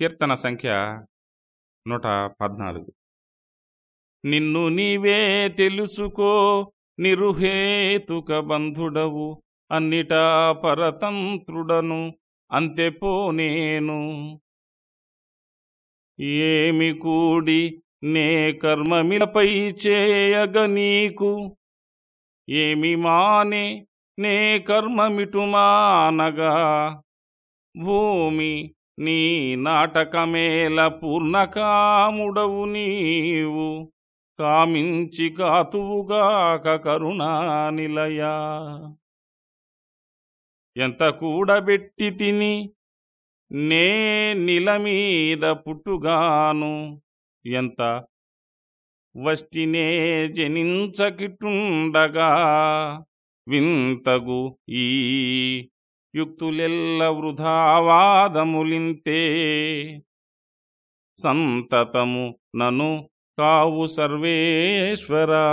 కీర్తన సంఖ్య నూట పద్నాలుగు. నిన్ను నీవే తెలుసుకో నిరుహేతుక బంధుడవు అన్నిటా పరతంత్రుడను అంతెపోనేను ఏమి కూడి నే కర్మమిలపై చేయగ నీకు? ఏమి మానే నే కర్మమిటు మానగా? భూమి నీ నాటకమేల పూర్ణకాముడవు నీవు. కామించి కాతువుగాక కరుణానిలయా ఎంత కూడబెట్టి తిని నే నిలమీద పుట్టుగాను. ఎంత వష్టినే జనించకిటుండగా వింతగు ఈ యుక్తులెల్ల వృధావాదములింతే సంతతము నను కావు సర్వేశ్వరా.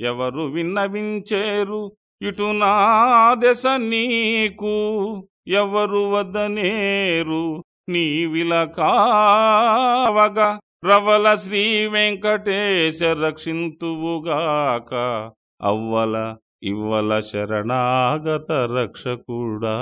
ఎవరు విన్నవించేరు ఇటు నా దశ నీకు ఎవరు వద్దనేరు నీవిల కావగా. రవల శ్రీ వెంకటేశ రక్షింతువుగాక అవ్వల ఇవ్వల శరణాగత రక్షకుడా.